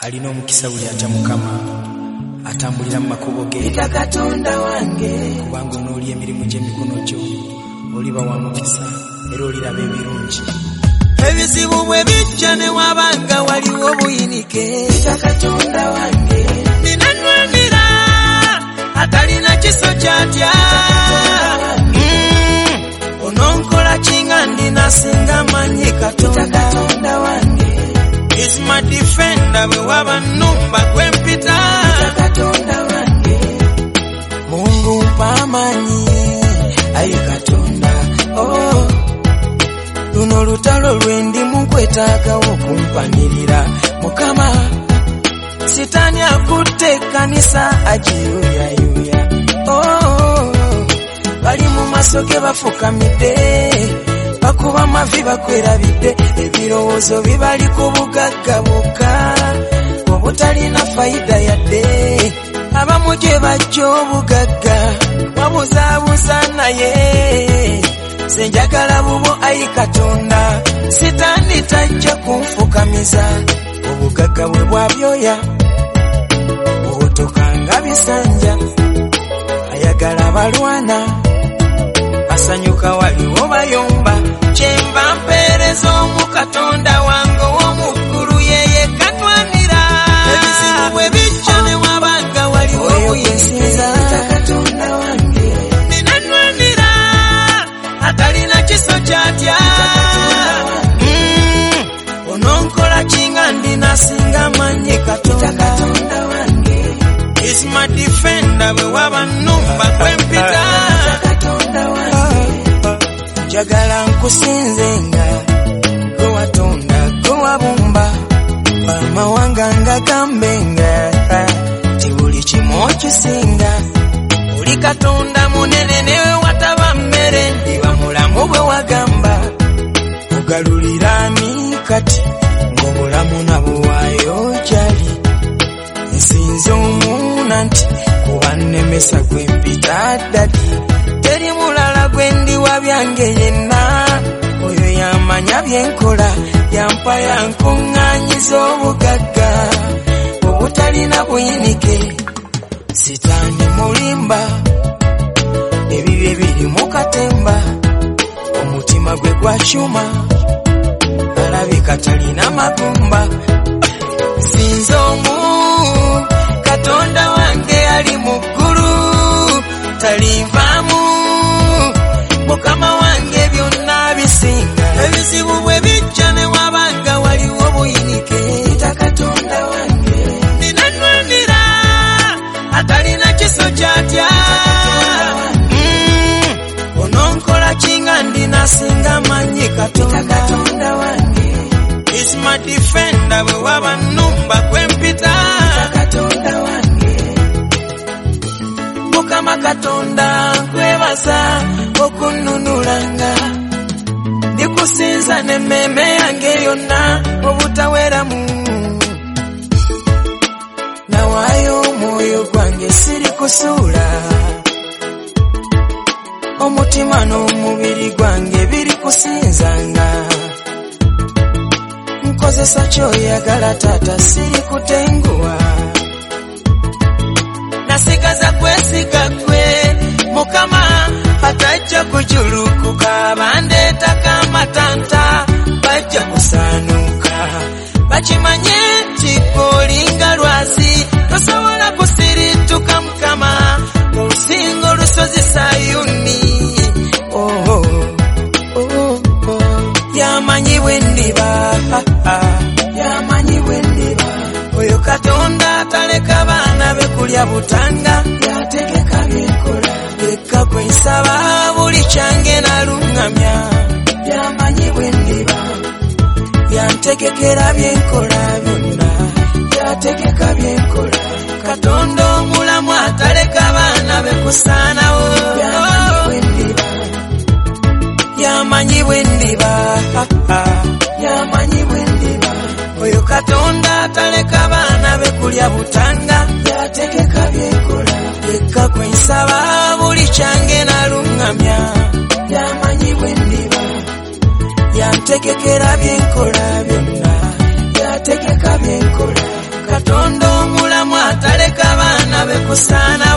alina omukisa buli atya mukama? Atambulira mu makubo ge. Ita katonda wange. Kubanga onoolya emirimu gy'emikono gyo oliba wa mukisa era oliraba ebirungi. Ebizibu bwe bijja ne wabanga waliwo obuyinike. Ita katonda wange. Ninanwanira atalina kiso kyatya. Mm, ononkola kinga ndinasinga is my defender bwe waba nnumba gwempita katonda wange mungu mpa amanyi ayi katonda oh. luno olutalo lwendimu nkwetaagawo okumpanirira mukama sitaani akutte ekkanisa agiyuyayuya oh. bali mu maaso ge bafukamidde bakuba amavi bakwerabidde ebirowoozo bibali ku bugagga bwokka obutalina fayida yadde. Abamu gye bajja obugagga babuzaabuza naye. Senjagala bubo ayi katonda sitaani tajja kunfukamiza obugagga bwe bwabyoya bwotokanga bisanja ayagala balwana basanyuka waliwo bayomba kyenva mpeereza omu katonda wange ow'omuggulu yeye kanwanira ebizibu bwe bijja ne wabanga waliwo obuyinza. katonda wange. Ninanwanira atalina kiso kyatya. Mm, ononkola kinga ndinasinga manyi katonda? Wange. Is my defender bwe waba nnumba kwempita njagala nkusinzenga gwe watonda gwe wabumba amawanga nga gambenga ti buli kimu okisinga. Buli katonda munene newe wataba mmere ndiba mulamu bwe wagamba. Ogaluliraani kati ng'obulamu nabwewaayo gyali. Nsinze omuuna nti kuba nnemesa gwe mpita ddadi gwe ndiwa byange yenna. Oyo yamanya byenkola yampa yankuŋŋaanyiza obugagga. Obutalina buyinike sitaani mulimba. Ebibye biri mu katemba omutima gwe gwakyuma alabika talina magumba n'emmeeme yange yonna obutaweramu nawaayo omwoyo gwange siri kusuula. Omutima n'omubiri gwange biri kusinzanga. Nkozesa kyoyagala taata siri kutenguwa nasigaza kwesiga gwe mukama atajja kujulukuka bandeetako kusaanuuka bakimanye nti olinga lwazi tosobola kusirituka mukama. Olusinga olusozi sayuni. Oh, oh, oh. yamanyi bwe ndiba. Oyo katonda ataleka baana be kulya butanga yategeka byenkola leka gwe nsaba buli kyange naluŋŋamya yantegekera byenkola byonna. Yategeka byenkola katonda omulamu ataleka baana be kusaanawo. Yamanyi bwe ndiba. Yamanyi bwe ndiba. Oyo katonda ataleka baana be kulya butanga. Yategeka byenkola leka gwe nsaba buli kyange naluŋŋamya yantegekera byenkola byonna. Yategeka byenkola katonda omulamu ataleka baana be kusaana